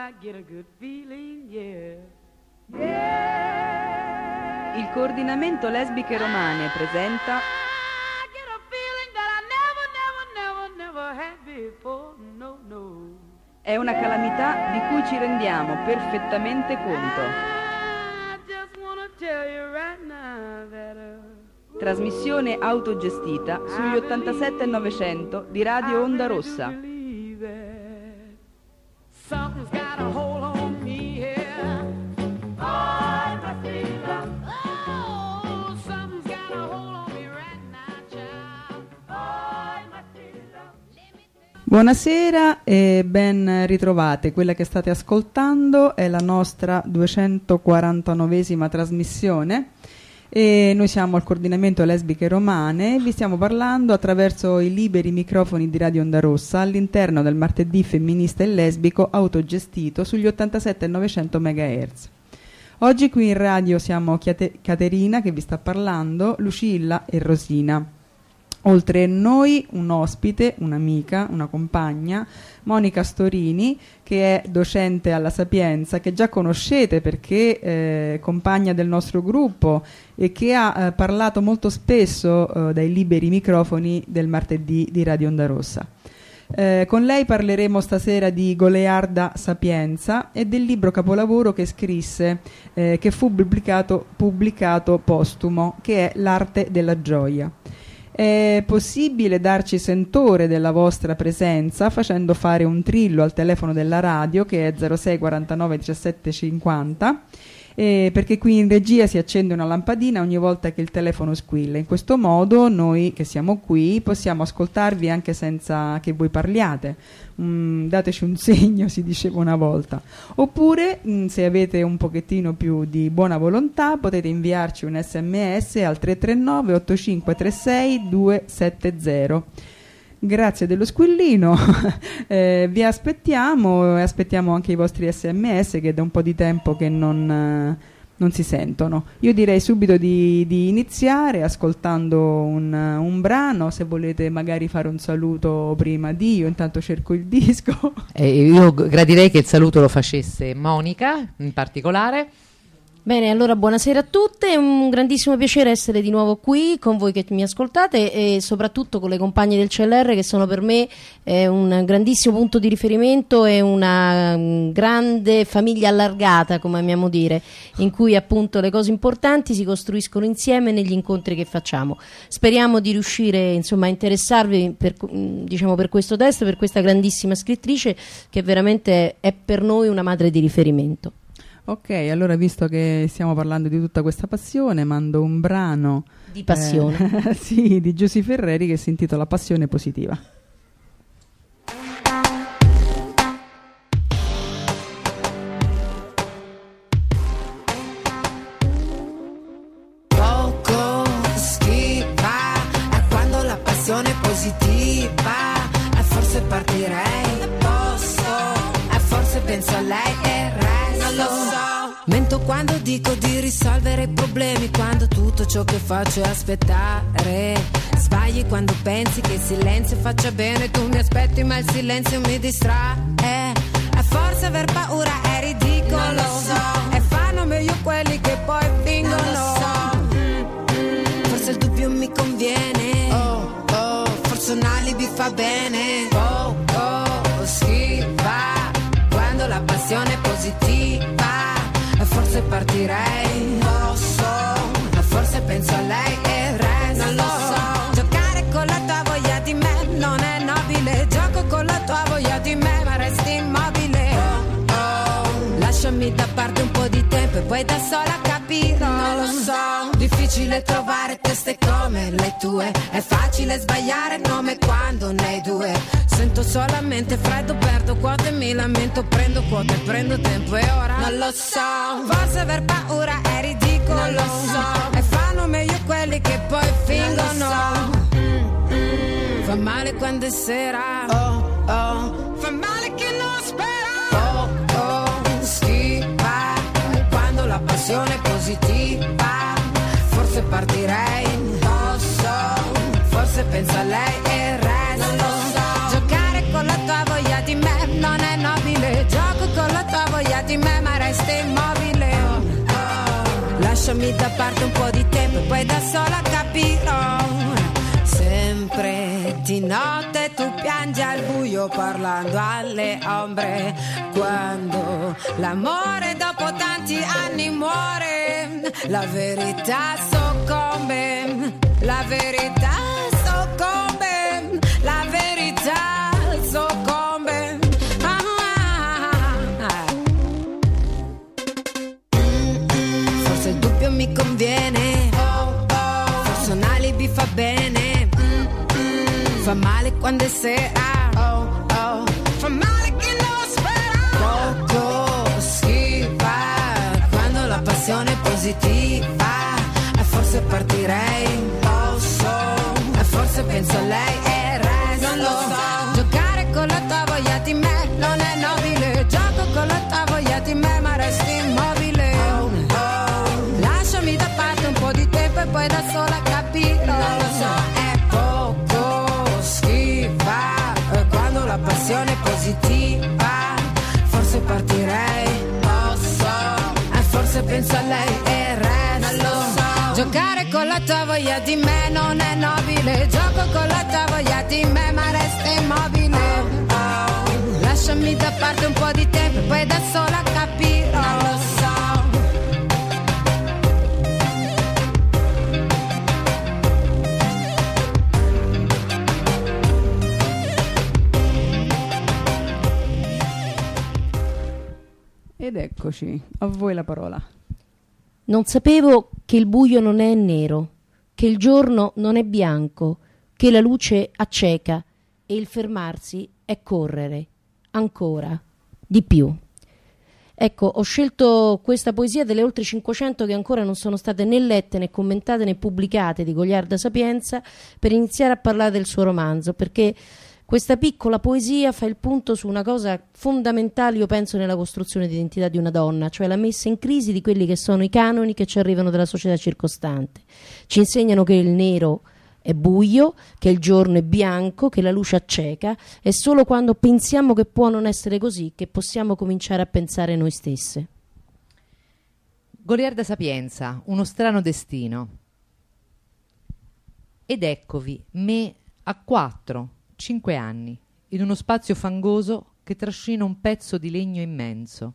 I get a good feeling, yeah. Yeah. Il coordinamento lesbiche romane presenta I get a feeling that I never, never, never, never had before. No, no. È una calamità di cui ci rendiamo perfettamente conto. I just wanna tell you right now that uh, Trasmissione autogestita sugli 87 e 900 di Radio Onda Rossa. Buonasera e ben ritrovate. Quella che state ascoltando è la nostra 249esima trasmissione e noi siamo al coordinamento lesbiche romane e vi stiamo parlando attraverso i liberi microfoni di Radio Onda Rossa all'interno del martedì femminista e lesbico autogestito sugli 87 e 900 MHz. Oggi qui in radio siamo Caterina che vi sta parlando, Lucilla e Rosina. Oltre a noi un ospite, un'amica, una compagna, Monica Storini, che è docente alla Sapienza, che già conoscete perché è compagna del nostro gruppo e che ha eh, parlato molto spesso eh, dai liberi microfoni del martedì di Radio Onda Rossa. Eh, con lei parleremo stasera di Golearda Sapienza e del libro capolavoro che scrisse, eh, che fu pubblicato, pubblicato postumo, che è L'arte della gioia. È possibile darci sentore della vostra presenza facendo fare un trillo al telefono della radio che è 06 49 17 50 eh, perché qui in regia si accende una lampadina ogni volta che il telefono squilla. In questo modo noi che siamo qui possiamo ascoltarvi anche senza che voi parliate. Mm, dateci un segno, si diceva una volta. Oppure, mm, se avete un pochettino più di buona volontà, potete inviarci un sms al 339 8536 270. Grazie dello squillino, Eh, vi aspettiamo e aspettiamo anche i vostri sms che da un po' di tempo che non, eh, non si sentono. Io direi subito di, di iniziare ascoltando un, un brano, se volete magari fare un saluto prima di, io intanto cerco il disco. Eh, io gradirei che il saluto lo facesse Monica in particolare. Bene, allora buonasera a tutte, è un grandissimo piacere essere di nuovo qui con voi che mi ascoltate e soprattutto con le compagne del CLR che sono per me eh, un grandissimo punto di riferimento e una mm, grande famiglia allargata, come amiamo dire, in cui appunto le cose importanti si costruiscono insieme negli incontri che facciamo. Speriamo di riuscire insomma a interessarvi per, mm, diciamo, per questo testo, per questa grandissima scrittrice che veramente è per noi una madre di riferimento. Ok, allora visto che stiamo parlando di tutta questa passione, mando un brano Di passione. eh, sì, di Giusy Ferreri che si intitola Passione positiva. Dico di risolvere i problemi quando tutto ciò che faccio è aspettare. Sbagli quando pensi che il silenzio faccia bene tu mi aspetti ma il silenzio mi distrae. E forse aver paura è ridicolo. E fanno meglio quelli che poi fingono. Forse il dubbio mi conviene. Oh, oh, forse un alibi fa bene. E forse partirei. Posso. Forse penso a lei e resto. Non lo so. Giocare con la tua voglia di me non è nobile. Gioco con la tua voglia di me, ma resti immobile. Oh, oh. Lasciami da parte un po' di tempo e poi da sola capirò. Non lo so. Difficile trovare teste come le tue. È facile sbagliare nome quando ne hai due. Sento solamente freddo, perdo quote e mi lamento. Prendo quote, prendo tempo e ora. Non lo so. Forse aver paura è ridicolo. Non lo so. E fanno meglio quelli che poi fingono. Fa male quando è sera. Oh, oh. Fa male vibrazione positiva, forse partirei in forse penso a lei e resto. So. Giocare con la tua voglia di me non è nobile, gioco con la tua voglia di me ma resta immobile. Oh, oh. Lasciami da parte un po' di tempo e poi da sola capirò. Di notte tu piangi al buio parlando alle ombre. Quando l'amore dopo tanti anni muore, la verità soccombe, la verità soccombe, la verità soccombe. Ah, ah, ah. Forse il dubbio mi conviene. Fa male quando è sera. Fa male chi non spera. Poco schifa quando la passione è positiva. E forse partirei. E forse penso a lei e resto. Giocare con la tua voglia di me non è nobile. Gioco con la tua voglia di me, ma resta immobile. Lasciami da parte un po' di tempo e poi da sola capirò. Ed eccoci, a voi la parola. Non sapevo che il buio non è nero, che il giorno non è bianco, che la luce acceca e il fermarsi è correre, ancora, di più. Ecco, ho scelto questa poesia delle oltre 500 che ancora non sono state né lette né commentate né pubblicate di Goliarda Sapienza per iniziare a parlare del suo romanzo, perché questa piccola poesia fa il punto su una cosa fondamentale, io penso, nella costruzione di identità di una donna, cioè la messa in crisi di quelli che sono i canoni che ci arrivano dalla società circostante. Ci insegnano che il nero è buio, che il giorno è bianco, che la luce acceca, è solo quando pensiamo che può non essere così che possiamo cominciare a pensare noi stesse. Goliarda Sapienza, uno strano destino. Ed eccovi me a quattro, cinque anni, in uno spazio fangoso che trascina un pezzo di legno immenso.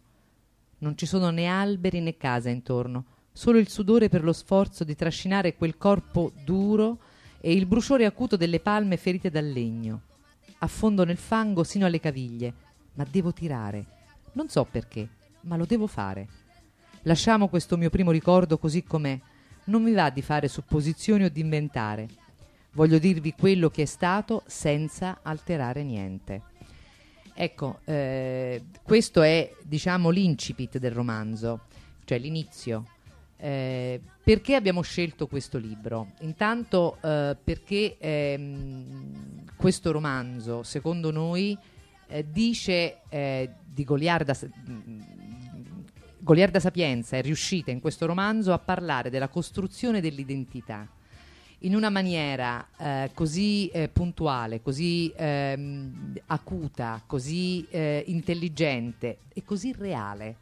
Non ci sono né alberi né casa intorno, solo il sudore per lo sforzo di trascinare quel corpo duro e il bruciore acuto delle palme ferite dal legno. Affondo nel fango sino alle caviglie, ma devo tirare. Non so perché, ma lo devo fare. Lasciamo questo mio primo ricordo così com'è. Non mi va di fare supposizioni o di inventare. Voglio dirvi quello che è stato senza alterare niente. Ecco, eh, questo è diciamo l'incipit del romanzo, cioè l'inizio. Eh, perché abbiamo scelto questo libro? Intanto eh, perché ehm, questo romanzo, secondo noi, eh, dice eh, di Goliarda, Goliarda Sapienza è riuscita in questo romanzo a parlare della costruzione dell'identità in una maniera eh, così eh, puntuale, così ehm, acuta, così eh, intelligente e così reale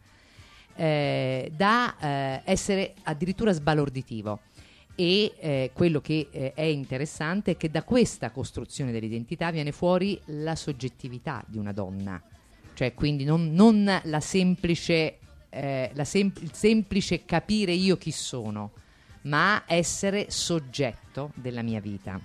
eh, da eh, essere addirittura sbalorditivo. E eh, quello che è interessante è che da questa costruzione dell'identità viene fuori la soggettività di una donna, cioè quindi non, non la semplice, la sem- il semplice capire io chi sono, ma essere soggetto della mia vita.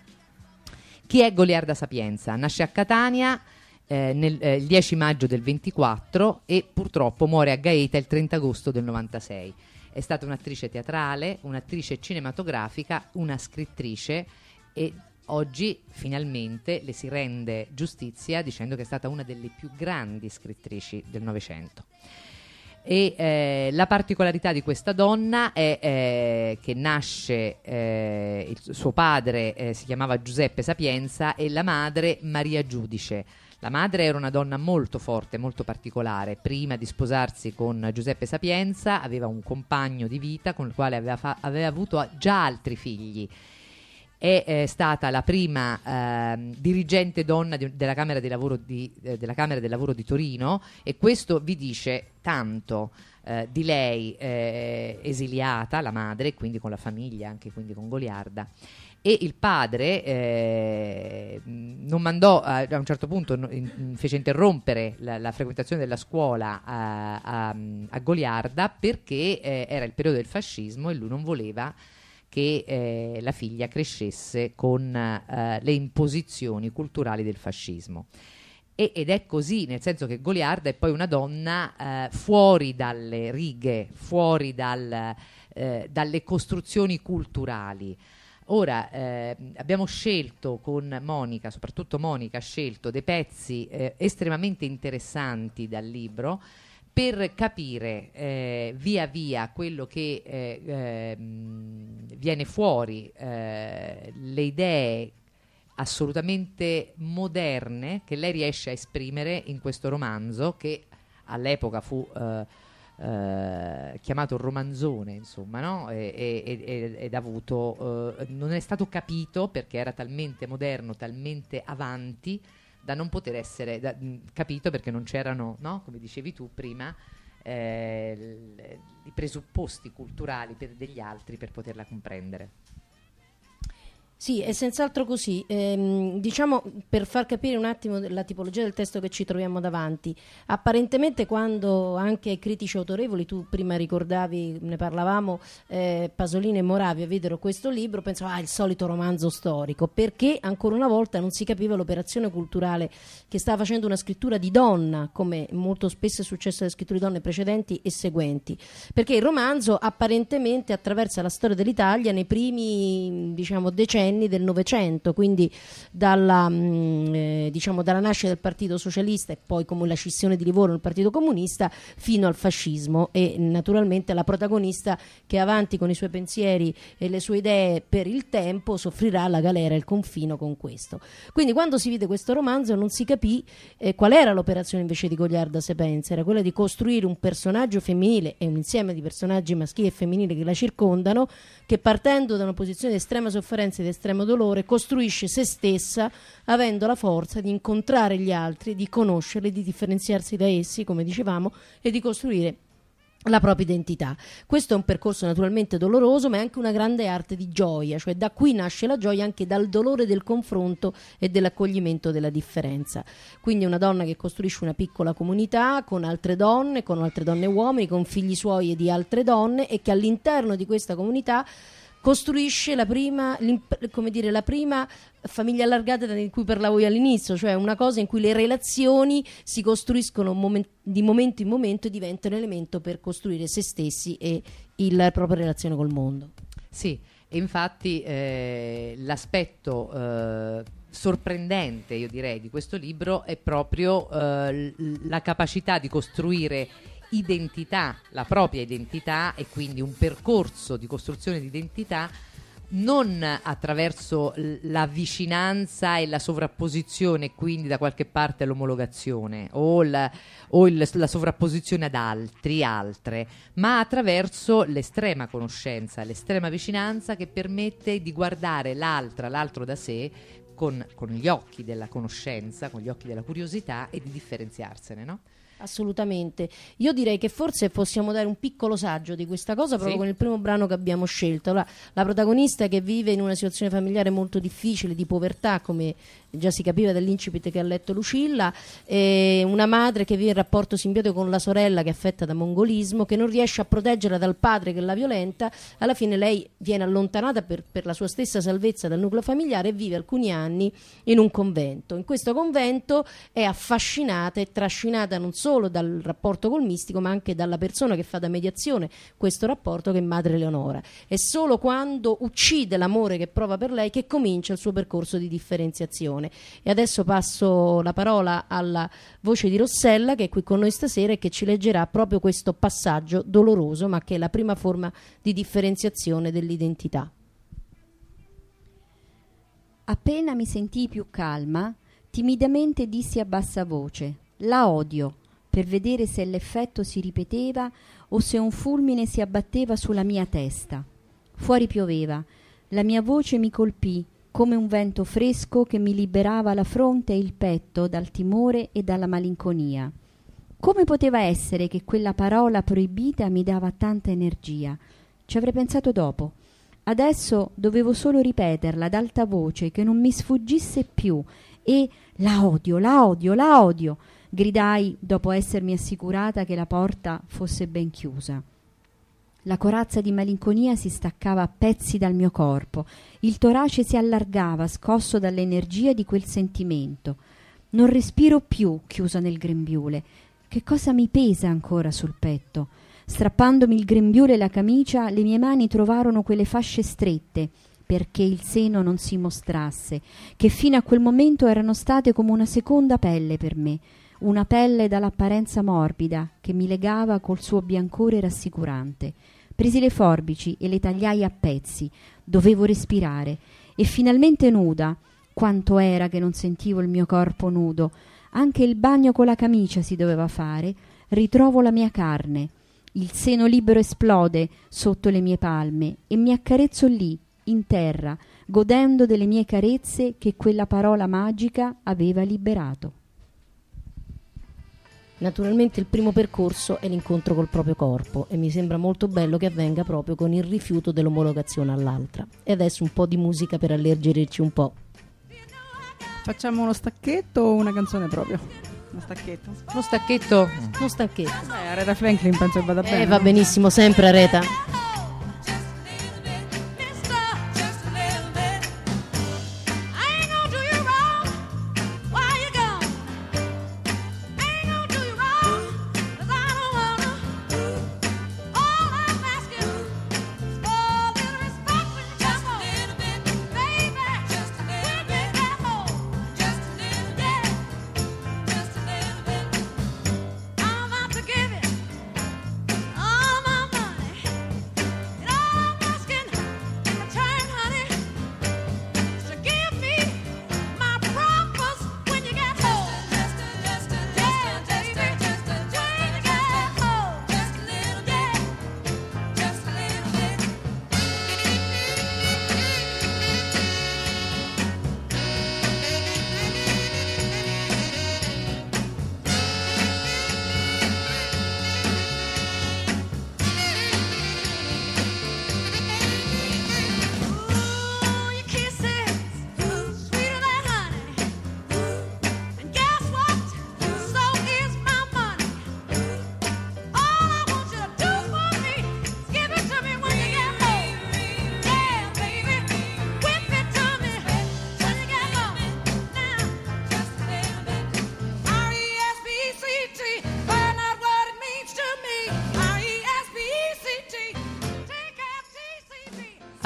Chi è Goliarda Sapienza? Nasce a Catania eh, nel, eh, il 10 maggio del 24 e purtroppo muore a Gaeta il 30 agosto del 96. È stata un'attrice teatrale, un'attrice cinematografica, una scrittrice e oggi finalmente le si rende giustizia dicendo che è stata una delle più grandi scrittrici del Novecento. E eh, la particolarità di questa donna è eh, che nasce, eh, il suo padre eh, si chiamava Giuseppe Sapienza e la madre Maria Giudice. La madre era una donna molto forte, molto particolare. Prima di sposarsi con Giuseppe Sapienza aveva un compagno di vita con il quale aveva, fa- aveva avuto già altri figli è eh, stata la prima ehm, dirigente donna di- della, Camera di eh, della Camera del Lavoro di Torino e questo vi dice tanto eh, di lei eh, esiliata, la madre, quindi con la famiglia, anche quindi con Goliarda. E il padre eh, non mandò a, un certo punto in- fece interrompere la, la frequentazione della scuola a, a- a Goliarda perché eh, era il periodo del fascismo e lui non voleva che eh, la figlia crescesse con eh, le imposizioni culturali del fascismo. E- ed è così, nel senso che Goliarda è poi una donna eh, fuori dalle righe, fuori dal, eh, dalle costruzioni culturali. Ora eh, abbiamo scelto con Monica, soprattutto Monica, ha scelto dei pezzi eh, estremamente interessanti dal libro per capire eh, via via quello che eh, ehm, viene fuori, eh, le idee assolutamente moderne che lei riesce a esprimere in questo romanzo che all'epoca fu eh, eh, chiamato romanzone, insomma, no? E- e- ed ha avuto, eh, non è stato capito perché era talmente moderno, talmente avanti da non poter essere da- mh, capito perché non c'erano, no? come dicevi tu prima, eh, l- i presupposti culturali per degli altri per poterla comprendere. Sì, è senz'altro così. Ehm, diciamo per far capire un attimo la tipologia del testo che ci troviamo davanti. Apparentemente, quando anche critici autorevoli, tu prima ricordavi, ne parlavamo, eh, Pasolini e Moravia videro questo libro, pensavo, ah, il solito romanzo storico, perché ancora una volta non si capiva l'operazione culturale che stava facendo una scrittura di donna, come molto spesso è successo alle scritture di donne precedenti e seguenti. Perché il romanzo apparentemente attraversa la storia dell'Italia nei primi diciamo, decenni del Novecento, quindi dalla, mh, eh, diciamo, dalla nascita del Partito Socialista e poi come la scissione di Livorno del Partito Comunista fino al fascismo e naturalmente la protagonista che avanti con i suoi pensieri e le sue idee per il tempo soffrirà la galera e il confino con questo. Quindi quando si vide questo romanzo non si capì eh, qual era l'operazione invece di Goliarda Sepenza, era quella di costruire un personaggio femminile e un insieme di personaggi maschili e femminili che la circondano, che partendo da una posizione di estrema sofferenza e di estremo dolore costruisce se stessa avendo la forza di incontrare gli altri, di conoscerli, di differenziarsi da essi, come dicevamo, e di costruire la propria identità. Questo è un percorso naturalmente doloroso, ma è anche una grande arte di gioia, cioè da qui nasce la gioia anche dal dolore del confronto e dell'accoglimento della differenza. Quindi una donna che costruisce una piccola comunità con altre donne, con altre donne e uomini, con figli suoi e di altre donne e che all'interno di questa comunità costruisce la prima, dire, la prima famiglia allargata di cui parlavo io all'inizio, cioè una cosa in cui le relazioni si costruiscono momen- di momento in momento e diventano elemento per costruire se stessi e la propria relazione col mondo. Sì, infatti eh, l'aspetto eh, sorprendente, io direi, di questo libro è proprio eh, la capacità di costruire identità, la propria identità e quindi un percorso di costruzione di identità non attraverso la vicinanza e la sovrapposizione, quindi da qualche parte l'omologazione o, la, o il- la sovrapposizione ad altri, altre, ma attraverso l'estrema conoscenza, l'estrema vicinanza che permette di guardare l'altra, l'altro da sé con, con gli occhi della conoscenza, con gli occhi della curiosità e di differenziarsene, no? Assolutamente. Io direi che forse possiamo dare un piccolo saggio di questa cosa proprio Sì. con il primo brano che abbiamo scelto. La, la protagonista che vive in una situazione familiare molto difficile, di povertà, come già si capiva dall'incipit che ha letto Lucilla, e una madre che vive in rapporto simbiotico con la sorella che è affetta da mongolismo, che non riesce a proteggerla dal padre che la violenta, alla fine lei viene allontanata per, per la sua stessa salvezza dal nucleo familiare e vive alcuni anni in un convento. In questo convento è affascinata e trascinata non solo dal rapporto col mistico, ma anche dalla persona che fa da mediazione questo rapporto che è Madre Leonora. È solo quando uccide l'amore che prova per lei che comincia il suo percorso di differenziazione. E adesso passo la parola alla voce di Rossella che è qui con noi stasera e che ci leggerà proprio questo passaggio doloroso, ma che è la prima forma di differenziazione dell'identità. Appena mi sentii più calma, timidamente dissi a bassa voce: La odio, per vedere se l'effetto si ripeteva o se un fulmine si abbatteva sulla mia testa. Fuori pioveva, La mia voce mi colpì come un vento fresco che mi liberava la fronte e il petto dal timore e dalla malinconia. Come poteva essere che quella parola proibita mi dava tanta energia? Ci avrei pensato dopo. Adesso dovevo solo ripeterla ad alta voce che non mi sfuggisse più e la odio, la odio, la odio, gridai dopo essermi assicurata che la porta fosse ben chiusa. La corazza di malinconia si staccava a pezzi dal mio corpo, il torace si allargava, scosso dall'energia di quel sentimento. Non respiro più chiusa nel grembiule. Che cosa mi pesa ancora sul petto? Strappandomi il grembiule e la camicia, le mie mani trovarono quelle fasce strette perché il seno non si mostrasse, che fino a quel momento erano state come una seconda pelle per me, una pelle dall'apparenza morbida che mi legava col suo biancore rassicurante. Presi le forbici e le tagliai a pezzi. Dovevo respirare. E finalmente nuda. Quanto era che non sentivo il mio corpo nudo. Anche il bagno con la camicia si doveva fare. Ritrovo la mia carne. Il seno libero esplode sotto le mie palme e mi accarezzo lì, in terra, godendo delle mie carezze che quella parola magica aveva liberato. Naturalmente il primo percorso è l'incontro col proprio corpo e mi sembra molto bello che avvenga proprio con il rifiuto dell'omologazione all'altra. E adesso un po' di musica per alleggerirci un po'. Facciamo uno stacchetto o una canzone proprio? Uno stacchetto. Uno stacchetto. Non stacchetto. Beh, Aretha Franklin penso che vada bene. Eh, va benissimo sempre Areta.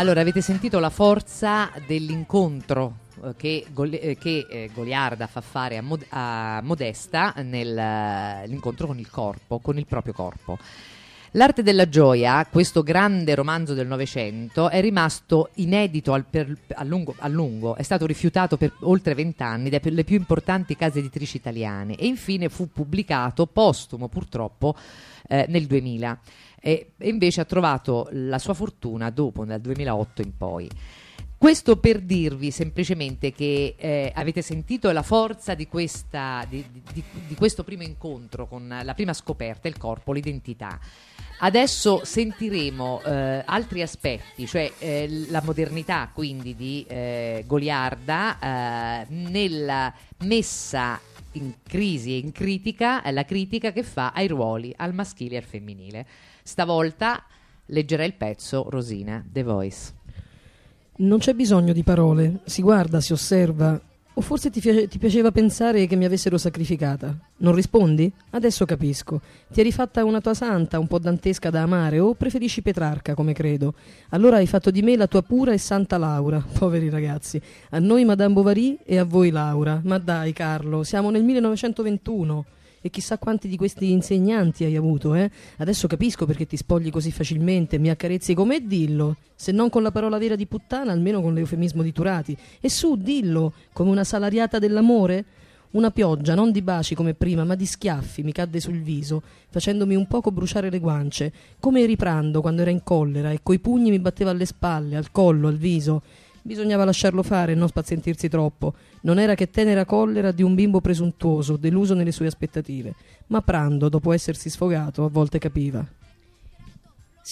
Allora, avete sentito la forza dell'incontro eh, che, eh, eh, Goliarda fa fare a, Mod- a Modesta nell'incontro con il corpo, con il proprio corpo. L'arte della gioia, questo grande romanzo del Novecento, è rimasto inedito per- a, lungo, a lungo, è stato rifiutato per oltre vent'anni dalle più importanti case editrici italiane e infine fu pubblicato postumo purtroppo eh, nel 2000 e, invece ha trovato la sua fortuna dopo, dal 2008 in poi. Questo per dirvi semplicemente che eh, avete sentito la forza di, questa, di, di- di questo primo incontro con la prima scoperta, il corpo, l'identità. Adesso sentiremo eh, altri aspetti, cioè eh, la modernità quindi di eh, Goliarda eh, nella messa in crisi e in critica, eh, la critica che fa ai ruoli, al maschile e al femminile. Stavolta leggerà il pezzo Rosina, The Voice. Non c'è bisogno di parole, si guarda, si osserva. O forse ti, fia- ti piaceva pensare che mi avessero sacrificata? Non rispondi? Adesso capisco. Ti eri fatta una tua santa, un po' dantesca da amare, o preferisci Petrarca, come credo. Allora hai fatto di me la tua pura e santa Laura. Poveri ragazzi. A noi Madame Bovary e a voi Laura. Ma dai, Carlo, siamo nel 1921. E chissà quanti di questi insegnanti hai avuto, eh? Adesso capisco perché ti spogli così facilmente, mi accarezzi come dillo. Se non con la parola vera di puttana, almeno con l'eufemismo di Turati. E su, dillo, come una salariata dell'amore? Una pioggia, non di baci come prima, ma di schiaffi mi cadde sul viso, facendomi un poco bruciare le guance, come riprando quando era in collera e coi pugni mi batteva alle spalle, al collo, al viso. Bisognava lasciarlo fare e non spazientirsi troppo. Non era che tenera collera di un bimbo presuntuoso, deluso nelle sue aspettative. Ma Prando, dopo essersi sfogato, a volte capiva.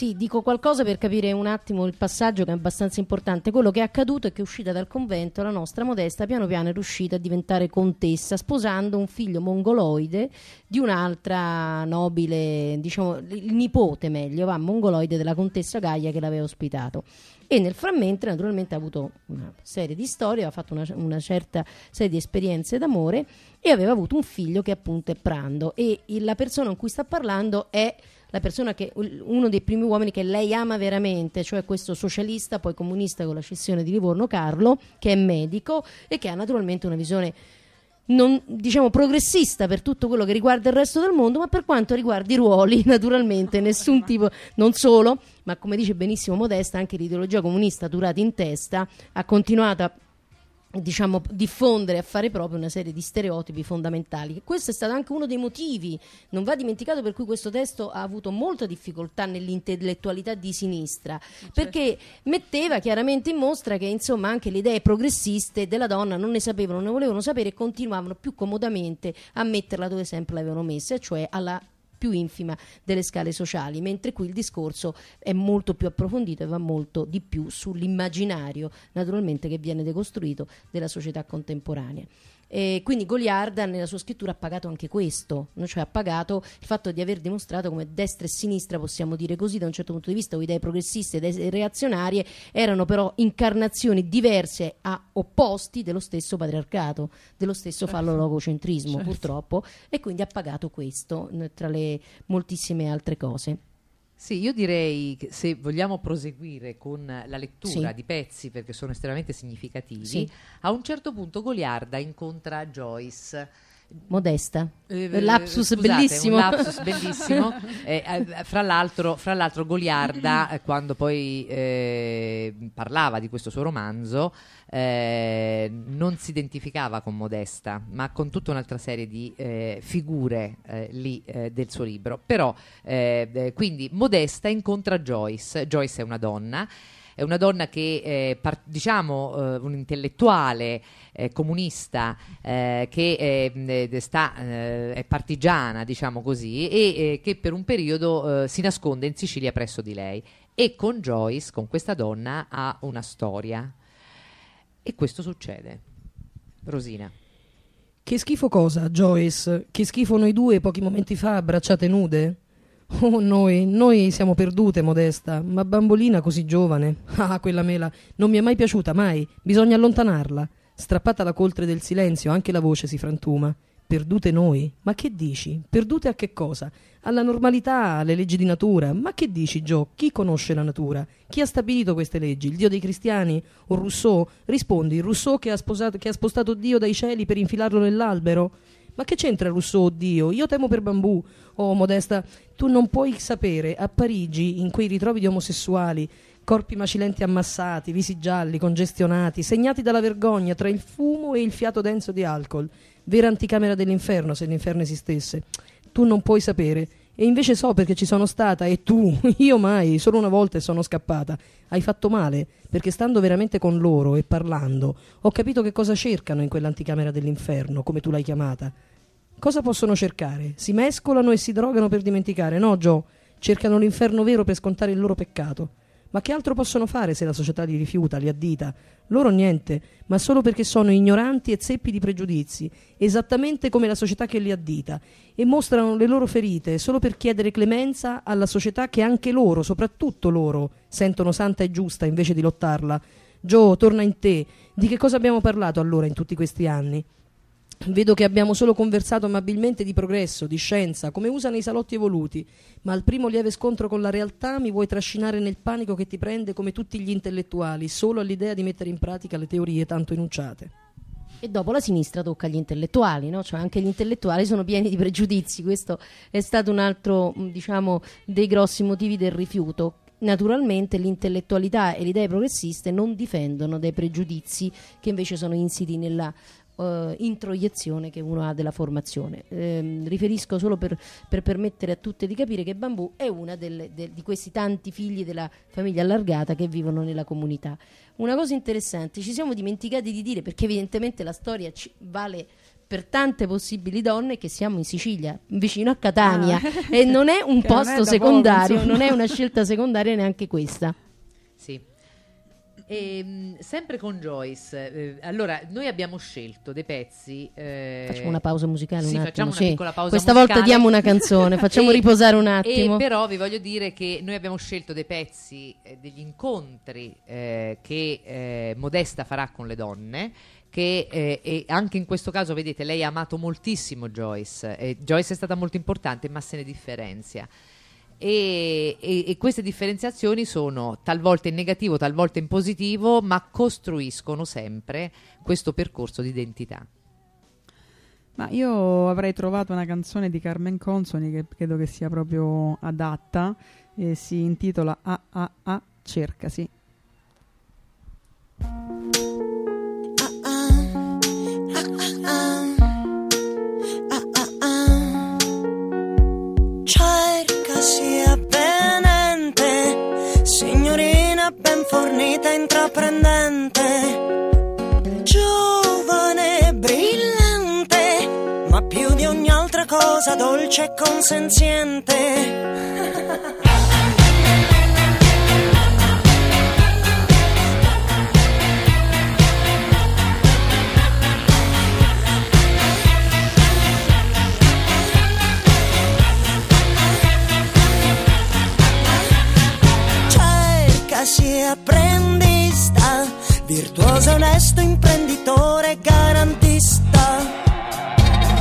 Sì, dico qualcosa per capire un attimo il passaggio che è abbastanza importante. Quello che è accaduto è che uscita dal convento la nostra Modesta piano piano è riuscita a diventare contessa, sposando un figlio mongoloide di un'altra nobile, diciamo il nipote meglio, va, mongoloide della contessa Gaia che l'aveva ospitato. E nel frammento naturalmente ha avuto una serie di storie, ha fatto una, una certa serie di esperienze d'amore e aveva avuto un figlio che appunto è Prando e la persona con cui sta parlando è la persona che uno dei primi uomini che lei ama veramente, cioè questo socialista, poi comunista con la scissione di Livorno Carlo, che è medico e che ha naturalmente una visione non, diciamo progressista per tutto quello che riguarda il resto del mondo, ma per quanto riguarda i ruoli, naturalmente nessun tipo, non solo, ma come dice benissimo Modesta, anche l'ideologia comunista durata in testa ha continuato a diciamo diffondere a fare proprio una serie di stereotipi fondamentali. Questo è stato anche uno dei motivi, non va dimenticato per cui questo testo ha avuto molta difficoltà nell'intellettualità di sinistra, perché metteva chiaramente in mostra che insomma anche le idee progressiste della donna non ne sapevano, non ne volevano sapere e continuavano più comodamente a metterla dove sempre l'avevano messa, e cioè alla più infima delle scale sociali, mentre qui il discorso è molto più approfondito e va molto di più sull'immaginario, naturalmente, che viene decostruito della società contemporanea. E quindi Goliarda nella sua scrittura ha pagato anche questo, cioè ha pagato il fatto di aver dimostrato come destra e sinistra, possiamo dire così da un certo punto di vista, o idee progressiste idee reazionarie, erano però incarnazioni diverse a opposti dello stesso patriarcato, dello stesso fallologocentrismo Certo. purtroppo, e quindi ha pagato questo tra le moltissime altre cose. Sì, io direi che se vogliamo proseguire con la lettura Sì. di pezzi perché sono estremamente significativi, Sì. a un certo punto Goliarda incontra Joyce. Modesta. Eh, Lapsus scusate, bellissimo. lapsus bellissimo. Eh, eh, fra, l'altro, fra l'altro Goliarda, eh, quando poi eh, parlava di questo suo romanzo, eh, non si identificava con Modesta, ma con tutta un'altra serie di eh, figure eh, lì eh, del suo libro. Però, eh, eh, quindi Modesta incontra Joyce. Joyce è una donna. È una donna che, eh, par- diciamo, eh, un intellettuale eh, comunista eh, che eh, mh, sta, eh, è partigiana, diciamo così, e eh, che per un periodo eh, si nasconde in Sicilia presso di lei. E con Joyce, con questa donna, ha una storia. E questo succede. Rosina. Che schifo cosa, Joyce? Che schifo noi due pochi momenti fa abbracciate nude? Oh, noi, noi siamo perdute, Modesta, ma bambolina così giovane. Ah, quella mela non mi è mai piaciuta, mai. Bisogna allontanarla. Strappata la coltre del silenzio, anche la voce si frantuma. Perdute noi? Ma che dici? Perdute a che cosa? Alla normalità, alle leggi di natura? Ma che dici, Joe? Chi conosce la natura? Chi ha stabilito queste leggi? Il Dio dei cristiani? O Rousseau? Rispondi, Rousseau che ha, sposato- che ha spostato Dio dai cieli per infilarlo nell'albero? Ma che c'entra Rousseau, Dio? Io temo per bambù. Oh, Modesta, tu non puoi sapere, a Parigi, in quei ritrovi di omosessuali, corpi macilenti ammassati, visi gialli, congestionati, segnati dalla vergogna tra il fumo e il fiato denso di alcol, vera anticamera dell'inferno, se l'inferno esistesse. Tu non puoi sapere. E invece so perché ci sono stata e tu, io mai, solo una volta sono scappata. Hai fatto male, perché stando veramente con loro e parlando, ho capito che cosa cercano in quell'anticamera dell'inferno, come tu l'hai chiamata. Cosa possono cercare? Si mescolano e si drogano per dimenticare, no, Joe? Cercano l'inferno vero per scontare il loro peccato. Ma che altro possono fare se la società li rifiuta, li addita? Loro niente, ma solo perché sono ignoranti e zeppi di pregiudizi, esattamente come la società che li addita, e mostrano le loro ferite solo per chiedere clemenza alla società che anche loro, soprattutto loro, sentono santa e giusta invece di lottarla. Joe, torna in te. Di che cosa abbiamo parlato allora in tutti questi anni? Vedo che abbiamo solo conversato amabilmente di progresso, di scienza, come usano i salotti evoluti, ma al primo lieve scontro con la realtà mi vuoi trascinare nel panico che ti prende come tutti gli intellettuali, solo all'idea di mettere in pratica le teorie tanto enunciate. E dopo la sinistra tocca agli intellettuali, no? cioè anche gli intellettuali sono pieni di pregiudizi, questo è stato un altro mh, diciamo, dei grossi motivi del rifiuto. Naturalmente l'intellettualità e le idee progressiste non difendono dei pregiudizi che invece sono insiti nella eh, introiezione che uno ha della formazione. Ehm, riferisco solo per, per permettere a tutte di capire che Bambù è una delle- de- di questi tanti figli della famiglia allargata che vivono nella comunità. Una cosa interessante, ci siamo dimenticati di dire, perché evidentemente la storia ci vale per tante possibili donne che siamo in Sicilia, vicino a Catania, Ah. e non è un Che non è posto da secondario, poco, non è una scelta secondaria neanche questa. Sì. Ehm, sempre con Joyce, eh, allora noi abbiamo scelto dei pezzi. eh, Facciamo una pausa musicale sì, un facciamo attimo. una sì. piccola pausa Questa musicale. volta diamo una canzone, facciamo E- riposare un attimo. E però vi voglio dire che noi abbiamo scelto dei pezzi eh, degli incontri eh, che eh, Modesta farà con le donne. Che eh, e anche in questo caso, vedete, lei ha amato moltissimo Joyce. e Joyce è stata molto importante, ma se ne differenzia. E, e- e queste differenziazioni sono talvolta in negativo, talvolta in positivo, ma costruiscono sempre questo percorso di identità. Ma io avrei trovato una canzone di Carmen Consoni che credo che sia proprio adatta e si intitola A A A Cercasi. Cercasi ben fornita intraprendente, giovane e brillante, ma più di ogni altra cosa dolce e consenziente. Cercasi apprendista, virtuoso, onesto, imprenditore, garantista.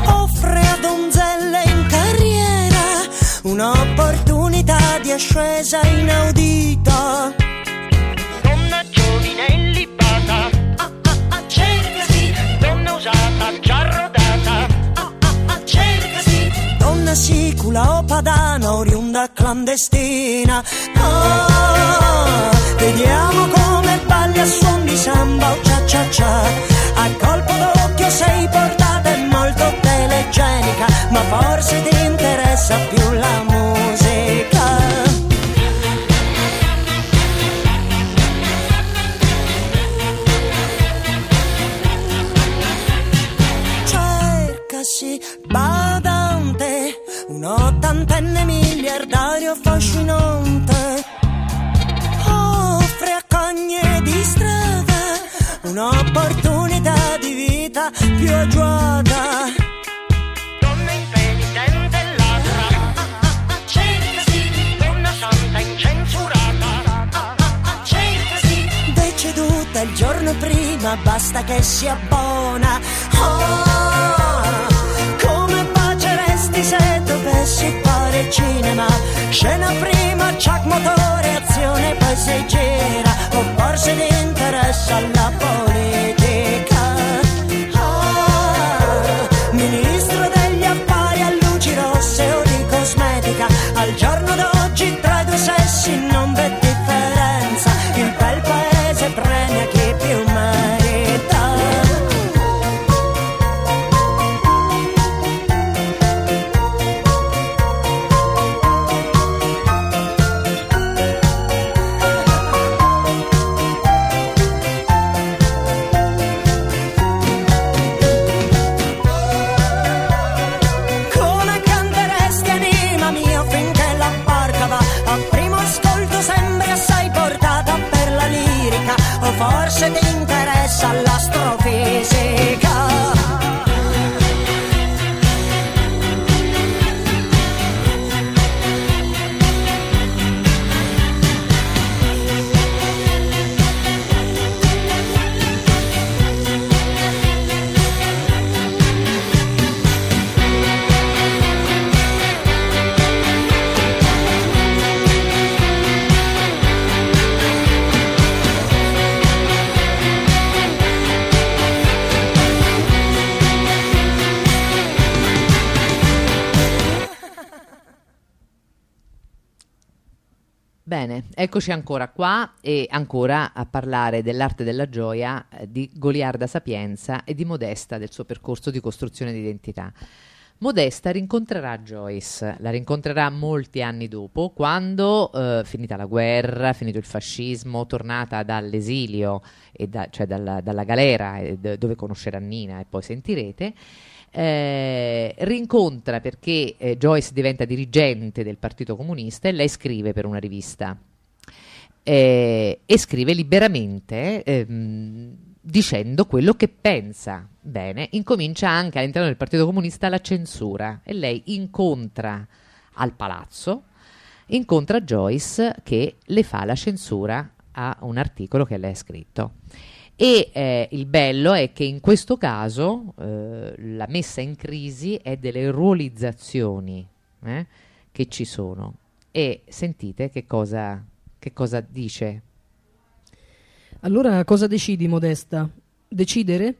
Offre a donzelle in carriera un'opportunità di ascesa inaudita. Donna sicula o padana, oriunda clandestina. Ah, vediamo come balli a suon di samba o cia cia cia. A colpo d'occhio sei portata e molto telegenica, ma forse ti interessa più la musica. Affascinante. Offre a cogne di strada un'opportunità di vita più agiata. Donna impenitente ladra, cercasi, donna santa incensurata, cercasi. Deceduta il giorno prima, basta che sia buona. Ah, come baceresti se dovessi fare cinema? Scena prima, chuck motore, azione, poi si gira. O forse ti interessa la politica. Eccoci ancora qua e ancora a parlare dell'arte della gioia eh, di Goliarda Sapienza e di Modesta del suo percorso di costruzione di identità. Modesta rincontrerà Joyce, la rincontrerà molti anni dopo, quando, eh, finita la guerra, finito il fascismo, tornata dall'esilio, da- cioè dalla, dalla galera, dove conoscerà Nina e poi sentirete, eh, rincontra perché eh, Joyce diventa dirigente del Partito Comunista e lei scrive per una rivista eh, e scrive liberamente ehm, dicendo quello che pensa. Bene, incomincia anche all'interno del Partito Comunista la censura e lei incontra al palazzo, incontra Joyce che le fa la censura a un articolo che lei ha scritto. E eh, il bello è che in questo caso eh, la messa in crisi è delle ruolizzazioni eh, che ci sono. E sentite che cosa, che cosa dice. Allora cosa decidi, Modesta? Decidere?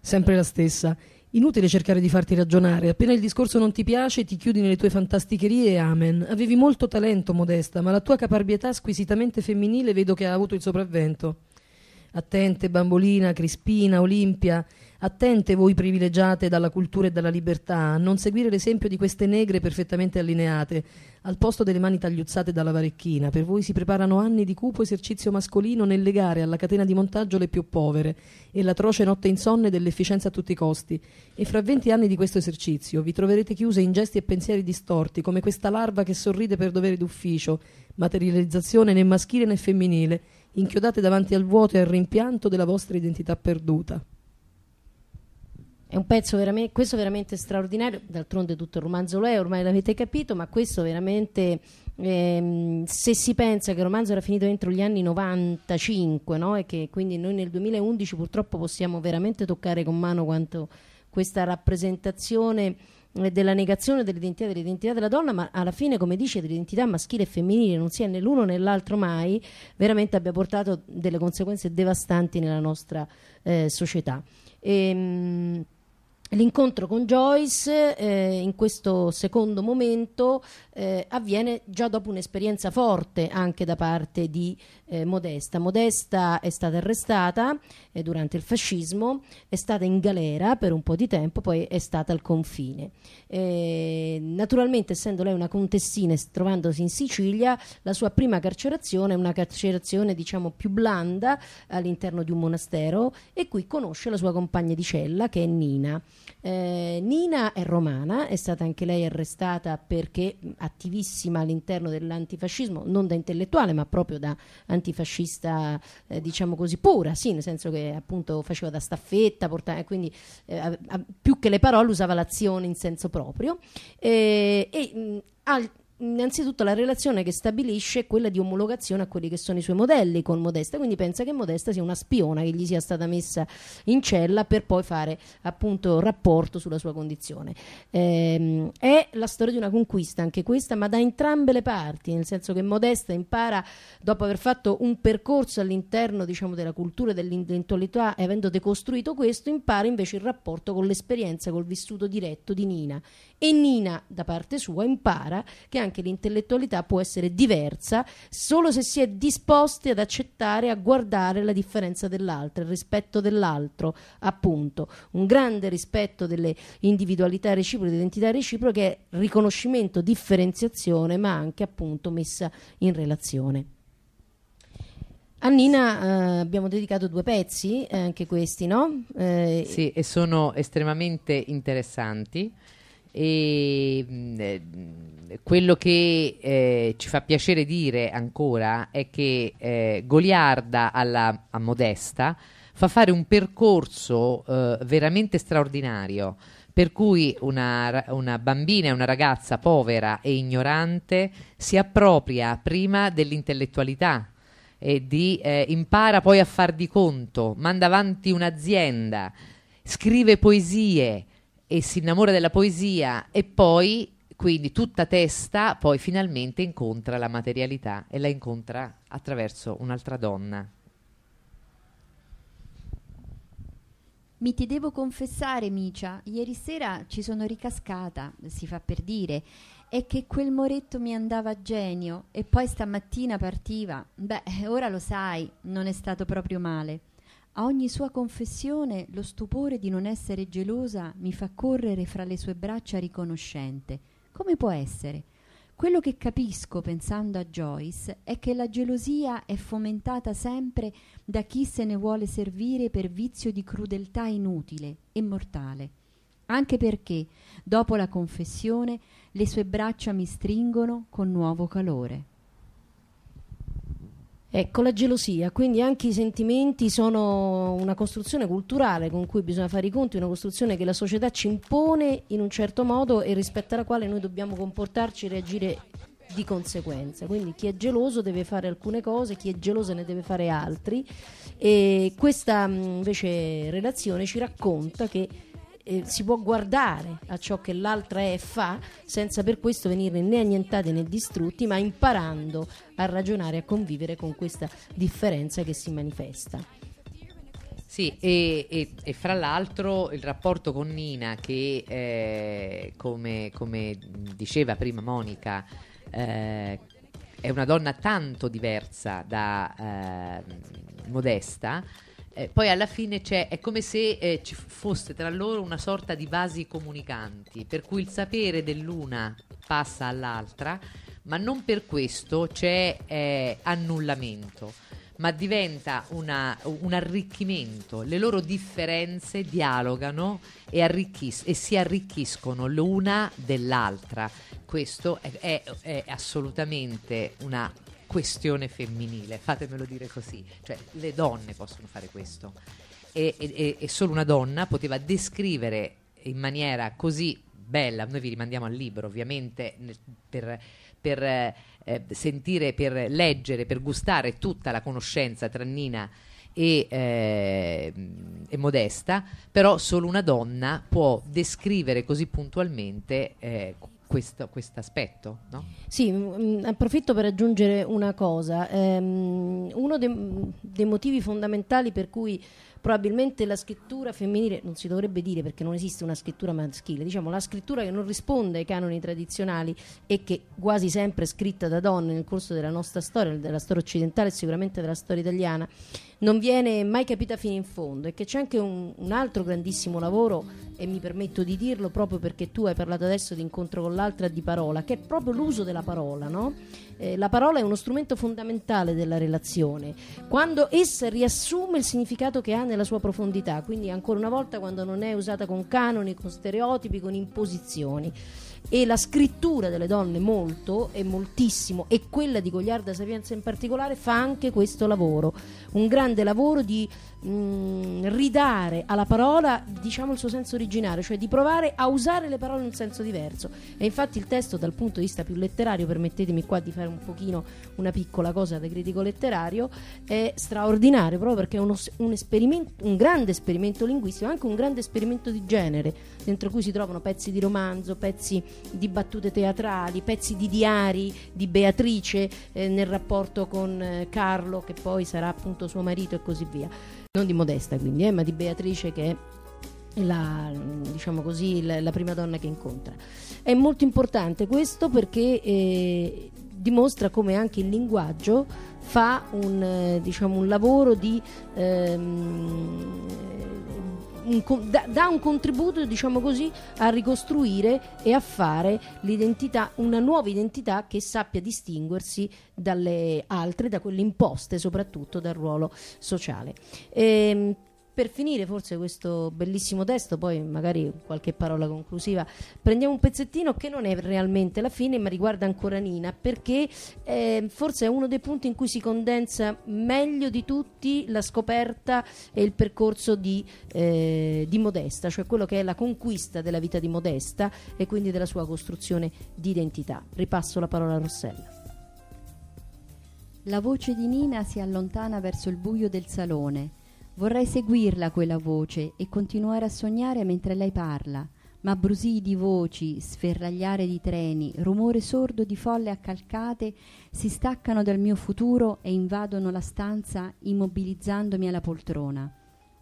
Sempre la stessa. Inutile cercare di farti ragionare. Appena il discorso non ti piace, ti chiudi nelle tue fantasticherie e amen. Avevi molto talento, Modesta, ma la tua caparbietà squisitamente femminile vedo che ha avuto il sopravvento. Attente, bambolina, Crispina, Olimpia. Attente voi privilegiate dalla cultura e dalla libertà a non seguire l'esempio di queste negre perfettamente allineate. Al posto delle mani tagliuzzate dalla varecchina, per voi si preparano anni di cupo esercizio mascolino nel legare alla catena di montaggio le più povere e l'atroce notte insonne dell'efficienza a tutti i costi. E fra venti anni di questo esercizio vi troverete chiuse in gesti e pensieri distorti, come questa larva che sorride per dovere d'ufficio, materializzazione né maschile né femminile, inchiodate davanti al vuoto e al rimpianto della vostra identità perduta. È un pezzo veramente, questo veramente straordinario, d'altronde tutto il romanzo lo è, ormai l'avete capito, ma questo veramente, ehm, se si pensa che il romanzo era finito entro gli anni 95, no? e che quindi noi nel 2011 purtroppo possiamo veramente toccare con mano quanto questa rappresentazione eh, della negazione dell'identità dell'identità della donna, ma alla fine, come dice, dell'identità maschile e femminile non sia né l'uno né l'altro mai, veramente abbia portato delle conseguenze devastanti nella nostra eh, società. Ehm, L'incontro con Joyce eh, in questo secondo momento eh, avviene già dopo un'esperienza forte anche da parte di eh, Modesta. Modesta è stata arrestata eh, durante il fascismo, è stata in galera per un po' di tempo, poi è stata al confine. Eh, naturalmente, essendo lei una contessina e trovandosi in Sicilia, la sua prima carcerazione è una carcerazione diciamo più blanda all'interno di un monastero e qui conosce la sua compagna di cella che è Nina. Eh, Nina è romana, è stata anche lei arrestata perché attivissima all'interno dell'antifascismo, non da intellettuale ma proprio da antifascista, eh, diciamo così, pura, sì, nel senso che appunto faceva da staffetta, portava, e quindi eh, a- a- più che le parole usava l'azione in senso proprio. Eh, e mh, Innanzitutto la relazione che stabilisce è quella di omologazione a quelli che sono i suoi modelli con Modesta, quindi pensa che Modesta sia una spiona che gli sia stata messa in cella per poi fare appunto rapporto sulla sua condizione. Ehm, è la storia di una conquista anche questa, ma da entrambe le parti, nel senso che Modesta impara dopo aver fatto un percorso all'interno diciamo della cultura e dell'intellettualità e avendo decostruito questo, impara invece il rapporto con l'esperienza, col vissuto diretto di Nina e Nina da parte sua impara che anche l'intellettualità può essere diversa solo se si è disposti ad accettare a guardare la differenza dell'altro, il rispetto dell'altro, appunto, un grande rispetto delle individualità reciproche, identità reciproche, riconoscimento, differenziazione, ma anche appunto messa in relazione. A Nina eh, abbiamo dedicato due pezzi, eh, anche questi, no? Eh, Sì, e sono estremamente interessanti. E mh, eh, quello che eh, ci fa piacere dire ancora è che eh, Goliarda alla, a Modesta fa fare un percorso eh, veramente straordinario. Per cui una, una bambina e una ragazza povera e ignorante si appropria prima dell'intellettualità e di, eh, impara poi a far di conto, manda avanti un'azienda, scrive poesie e si innamora della poesia e poi, quindi tutta testa, poi finalmente incontra la materialità e la incontra attraverso un'altra donna. Mi ti devo confessare, Micia, ieri sera ci sono ricascata, si fa per dire, e che quel moretto mi andava a genio e poi stamattina partiva. Beh, ora lo sai, non è stato proprio male. A ogni sua confessione lo stupore di non essere gelosa mi fa correre fra le sue braccia riconoscente. Come può essere? Quello che capisco pensando a Joyce è che la gelosia è fomentata sempre da chi se ne vuole servire per vizio di crudeltà inutile e mortale. Anche perché, dopo la confessione, le sue braccia mi stringono con nuovo calore. Ecco, la gelosia, quindi anche i sentimenti sono una costruzione culturale con cui bisogna fare i conti, una costruzione che la società ci impone in un certo modo e rispetto alla quale noi dobbiamo comportarci e reagire di conseguenza. Quindi chi è geloso deve fare alcune cose, chi è geloso ne deve fare altri e questa invece relazione ci racconta che eh, si può guardare a ciò che l'altra è e fa senza per questo venire né annientati né distrutti, ma imparando a ragionare e a convivere con questa differenza che si manifesta. Sì, e, e- e fra l'altro il rapporto con Nina, che eh, come, come diceva prima Monica, eh, è una donna tanto diversa da eh, Modesta, eh, poi alla fine è come se eh, ci fosse tra loro una sorta di vasi comunicanti, per cui il sapere dell'una passa all'altra, ma non per questo c'è eh, annullamento ma diventa una- un arricchimento. Le loro differenze dialogano e, arricchiscono e si arricchiscono l'una dell'altra. Questo è, è- è assolutamente una questione femminile, fatemelo dire così. Cioè, le donne possono fare questo. E, e- e- solo una donna poteva descrivere in maniera così bella, noi vi rimandiamo al libro ovviamente per, per, eh, sentire, per leggere, per gustare tutta la conoscenza tra Nina e, eh, e Modesta, però solo una donna può descrivere così puntualmente eh, questo aspetto, no? Sì, mm, approfitto per aggiungere una cosa. Ehm, uno dei, dei motivi fondamentali per cui probabilmente la scrittura femminile non si dovrebbe dire perché non esiste una scrittura maschile, diciamo la scrittura che non risponde ai canoni tradizionali e che quasi sempre è scritta da donne nel corso della nostra storia, della storia occidentale e sicuramente della storia italiana, non viene mai capita fino in fondo e che c'è anche un, un altro grandissimo lavoro e mi permetto di dirlo proprio perché tu hai parlato adesso di incontro con l'altra di parola, che è proprio l'uso della parola, no? Eh, la parola è uno strumento fondamentale della relazione, quando essa riassume il significato che ha nella sua profondità, quindi ancora una volta quando non è usata con canoni, con stereotipi, con imposizioni. E la scrittura delle donne molto e moltissimo e quella di Gogliarda Sapienza in particolare fa anche questo lavoro, un grande lavoro di mm, ridare alla parola diciamo il suo senso originario, cioè di provare a usare le parole in un senso diverso. E infatti il testo dal punto di vista più letterario, permettetemi qua di fare un pochino una piccola cosa da critico letterario, è straordinario proprio perché è uno un, un grande esperimento linguistico, anche un grande esperimento di genere, dentro cui si trovano pezzi di romanzo, pezzi di battute teatrali, pezzi di diari di Beatrice eh, nel rapporto con eh, Carlo, che poi sarà appunto suo marito e così via. Non di Modesta quindi, eh, ma di Beatrice che è la, diciamo così, la, la prima donna che incontra. È molto importante questo perché eh, dimostra come anche il linguaggio fa un, eh, diciamo, un lavoro di ehm, un co- dà, un contributo, diciamo così, a ricostruire e a fare una nuova identità che sappia distinguersi dalle altre, da quelle imposte soprattutto dal ruolo sociale. Ehm, per finire forse questo bellissimo testo, poi magari qualche parola conclusiva, prendiamo un pezzettino che non è realmente la fine, ma riguarda ancora Nina, perché eh, forse è uno dei punti in cui si condensa meglio di tutti la scoperta e il percorso di, eh, di Modesta, cioè quello che è la conquista della vita di Modesta e quindi della sua costruzione di identità. Ripasso la parola a Rossella. La voce di Nina si allontana verso il buio del salone. Vorrei seguirla quella voce e continuare a sognare mentre lei parla, ma brusii di voci, sferragliare di treni, rumore sordo di folle accalcate si staccano dal mio futuro e invadono la stanza immobilizzandomi alla poltrona.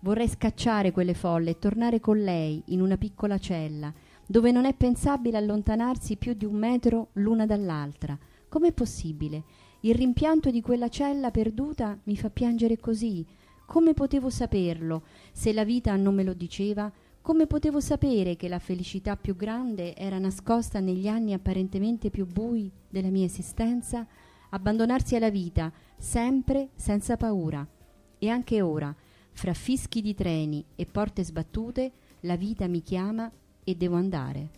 Vorrei scacciare quelle folle e tornare con lei in una piccola cella, dove non è pensabile allontanarsi più di un metro l'una dall'altra. Com'è possibile? Il rimpianto di quella cella perduta mi fa piangere così. Come potevo saperlo, se la vita non me lo diceva? Come potevo sapere che la felicità più grande era nascosta negli anni apparentemente più bui della mia esistenza? Abbandonarsi alla vita, sempre senza paura. E anche ora, fra fischi di treni e porte sbattute, la vita mi chiama e devo andare.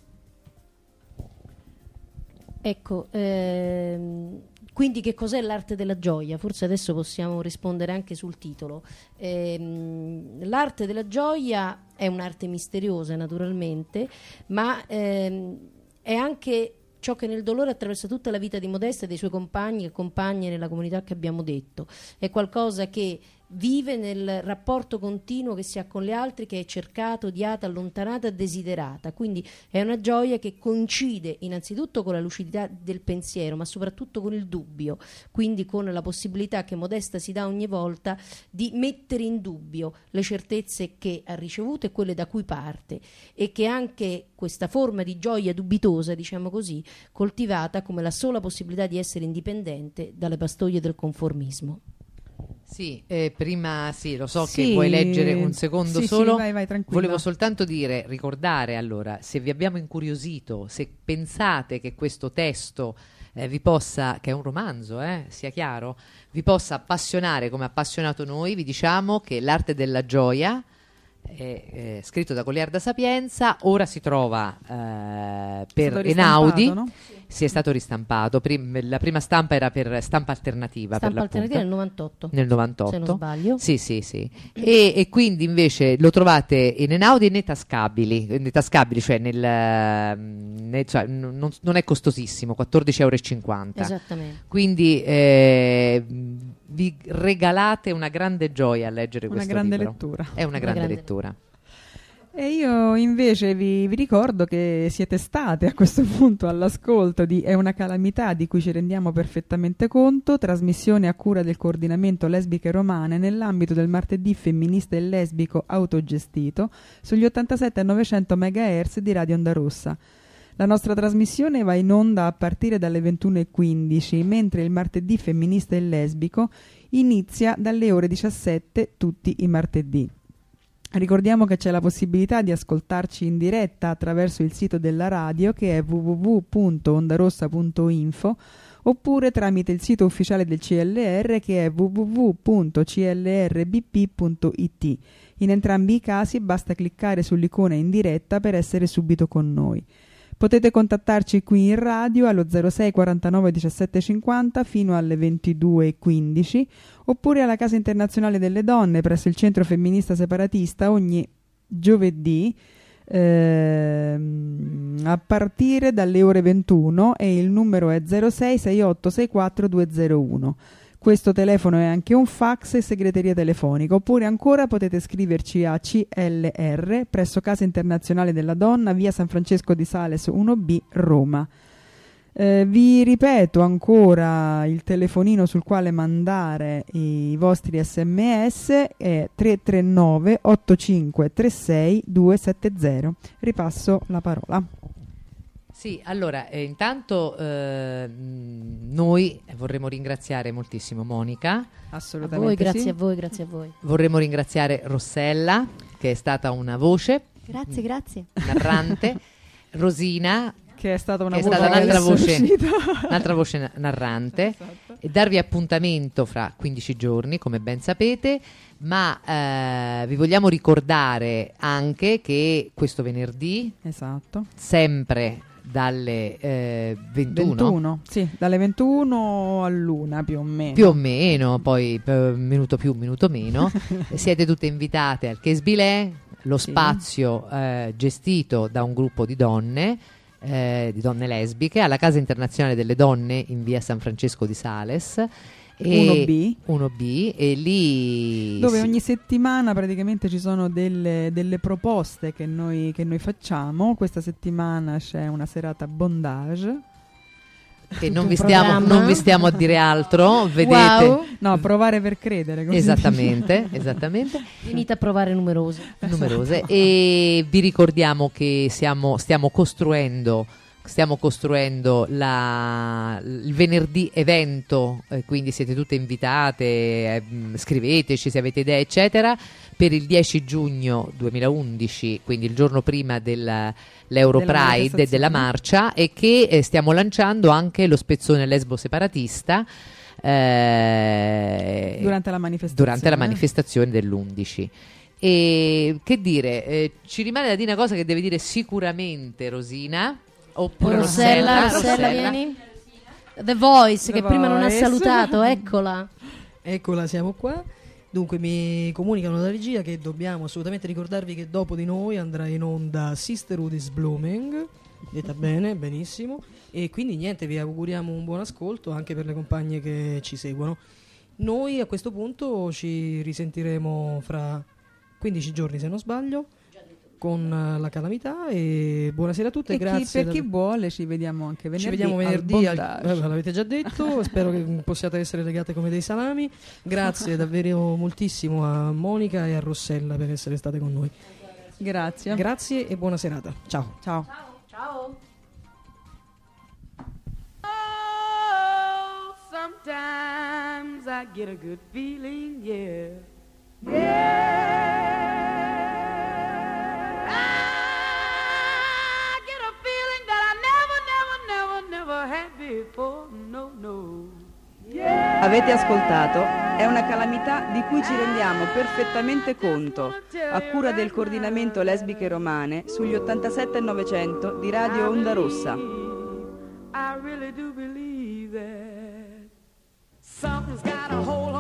Ecco, ehm, quindi che cos'è l'arte della gioia? Forse adesso possiamo rispondere anche sul titolo. Ehm, l'arte della gioia è un'arte misteriosa naturalmente, ma ehm, è anche ciò che nel dolore attraversa tutta la vita di Modesta e dei suoi compagni e compagne nella comunità che abbiamo detto. È qualcosa che vive nel rapporto continuo che si ha con gli altri, che è cercata, odiata, allontanata, desiderata. Quindi è una gioia che coincide innanzitutto con la lucidità del pensiero, ma soprattutto con il dubbio, quindi con la possibilità che Modesta si dà ogni volta di mettere in dubbio le certezze che ha ricevuto e quelle da cui parte e che anche questa forma di gioia dubitosa, diciamo così, coltivata come la sola possibilità di essere indipendente dalle pastoie del conformismo. Sì, eh, prima sì, lo so Sì, che vuoi leggere un secondo sì, sì, solo. vai, vai, tranquilla. Volevo soltanto dire, ricordare allora, se vi abbiamo incuriosito, se pensate che questo testo eh, vi possa, che è un romanzo, eh, sia chiaro, vi possa appassionare come ha appassionato noi, vi diciamo che l'arte della gioia è, eh, scritto da Goliarda Sapienza, ora si trova eh, per Enaudi, no? Si è stato ristampato, Prim- la prima stampa era per stampa alternativa. per Stampa alternativa nel 98. Nel 98. Se non sbaglio. Sì, sì, sì. E, e quindi invece lo trovate in Enaudi e nei tascabili, nei tascabili, cioè, nel, ehm, ne- cioè, non, non è costosissimo, 14,50 euro. Esattamente. Quindi eh, vi regalate una grande gioia a leggere Una questo grande libro. lettura. È una Una grande grande lettura. E io invece vi, vi ricordo che siete state a questo punto all'ascolto di È una calamità di cui ci rendiamo perfettamente conto, trasmissione a cura del coordinamento lesbiche romane nell'ambito del martedì femminista e lesbico autogestito sugli 87 e 900 MHz di Radio Onda Rossa. La nostra trasmissione va in onda a partire dalle 21.15, mentre il martedì femminista e lesbico inizia dalle ore 17 tutti i martedì. Ricordiamo che c'è la possibilità di ascoltarci in diretta attraverso il sito della radio che è www.ondarossa.info oppure tramite il sito ufficiale del CLR che è www.clrbp.it. In entrambi i casi basta cliccare sull'icona in diretta per essere subito con noi. Potete contattarci qui in radio allo 06 49 17 50 fino alle 22.15 oppure alla Casa Internazionale delle Donne presso il Centro Femminista Separatista ogni giovedì ehm, a partire dalle ore 21 e il numero è 06 68 64 201. Questo telefono è anche un fax e segreteria telefonica, oppure ancora potete scriverci a CLR presso Casa Internazionale della Donna, via San Francesco di Sales 1B, Roma. Eh, vi ripeto ancora il telefonino sul quale mandare i vostri sms è 339 8536 270. Ripasso la parola. Sì, allora, eh, intanto eh, mh, noi vorremmo ringraziare moltissimo Monica, A Assolutamente voi, grazie sì. a voi, grazie a voi. vorremmo ringraziare Rossella, che è stata una voce Grazie, grazie. narrante, Rosina, Che è stata una che è voce stata che un'altra voce, un'altra voce na- narrante, Esatto. e darvi appuntamento fra 15 giorni, come ben sapete, ma eh, vi vogliamo ricordare anche che questo venerdì, Esatto. sempre dalle eh, 21, 21, sì, dalle 21 all'una più o meno. più o meno, poi eh, minuto più, minuto meno, siete tutte invitate al Chesbilè, lo Sì. spazio eh, gestito da un gruppo di donne, eh, di donne lesbiche, alla Casa Internazionale delle Donne in via San Francesco di Sales. E 1B. 1B e lì dove sì, ogni settimana praticamente ci sono delle, delle proposte che noi, che noi facciamo. Questa settimana c'è una serata bondage. che non vi, stiamo, non vi stiamo a dire altro, vedete. Wow. No, provare per credere. Esattamente, esattamente. Venite a provare numerose. numerose e vi ricordiamo che siamo, stiamo costruendo stiamo costruendo la- il venerdì evento eh, quindi siete tutte invitate eh, scriveteci se avete idee eccetera per il 10 giugno 2011 quindi il giorno prima del- l'Euro Della Pride e della marcia e che eh, stiamo lanciando anche lo spezzone lesbo separatista eh, Durante la manifestazione. manifestazione dell'11. E che dire, eh, ci rimane da dire una cosa che deve dire sicuramente Rosina, oppure Rossella, Rossella. Vieni. The Voice, The che prima non ha Voice. salutato, eccola. Eccola, siamo qua. Dunque mi comunicano da regia che dobbiamo assolutamente ricordarvi che dopo di noi andrà in onda Sisterhood is Blooming. Detta bene, benissimo. E quindi niente, vi auguriamo un buon ascolto anche per le compagne che ci seguono. Noi a questo punto ci risentiremo fra 15 giorni se non sbaglio con eh, la calamità e buonasera a tutte, E chi- grazie. per chi vuole ci vediamo anche venerdì. ci vediamo al venerdì, al- Bondage. eh, l'avete già detto, spero che possiate essere legate come dei salami. Grazie davvero moltissimo a Monica e a Rossella per essere state con noi. Grazie. Grazie e buona serata. Ciao. Ciao. Ciao. Oh, sometimes I get a good feeling, yeah. Yeah. Avete ascoltato? È una calamità di cui ci rendiamo perfettamente conto, a cura del coordinamento lesbiche romane sugli 87 e 900 di Radio Onda Rossa. Something's got a hold